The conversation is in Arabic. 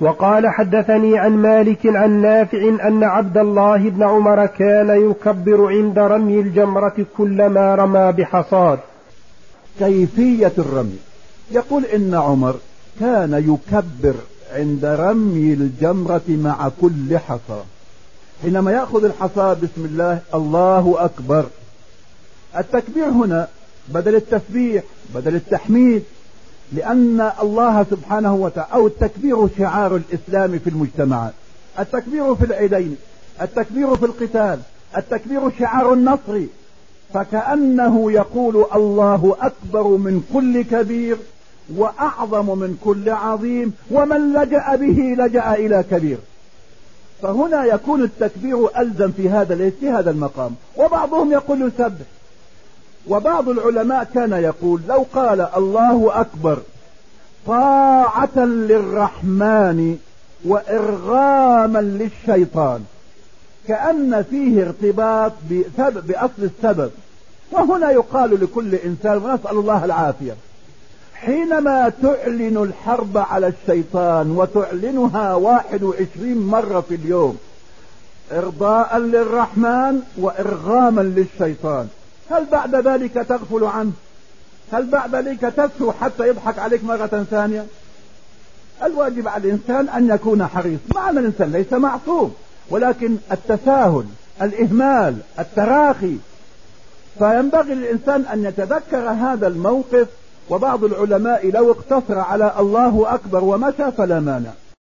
وقال حدثني عن مالك عن نافع أن عبد الله بن عمر كان يكبر عند رمي الجمرة كلما رمى بحصاد. كيفية الرمي؟ يقول إن عمر كان يكبر عند رمي الجمرة مع كل حصى. حينما يأخذ الحصى بسم الله الله أكبر. التكبير هنا بدل التسبيح بدل التحميد لأن الله سبحانه وتعالى أو التكبير شعار الإسلام في المجتمعات التكبير في العيدين التكبير في القتال التكبير شعار النصر فكأنه يقول الله أكبر من كل كبير وأعظم من كل عظيم ومن لجأ به لجأ إلى كبير. فهنا يكون التكبير ألزم في هذا في هذا المقام وبعضهم يقول يسبح وبعض العلماء كان يقول لو قال الله أكبر طاعة للرحمن وإرغاما للشيطان كأن فيه ارتباط بأصل السبب. وهنا يقال لكل إنسان ونسأل الله العافية. حينما تعلن الحرب على الشيطان وتعلنها واحد وعشرين مرة في اليوم إرضاء للرحمن وإرغاما للشيطان. هل بعد ذلك تغفل عنه؟ هل بعد ذلك تسهو حتى يضحك عليك مرة ثانية؟ الواجب على الإنسان أن يكون حريص. مع أن الإنسان ليس معصوم ولكن التساهل الإهمال التراخي. فينبغي للإنسان أن يتذكر هذا الموقف وبعض العلماء لو اقتصر على الله أكبر ومشى فلا مانع.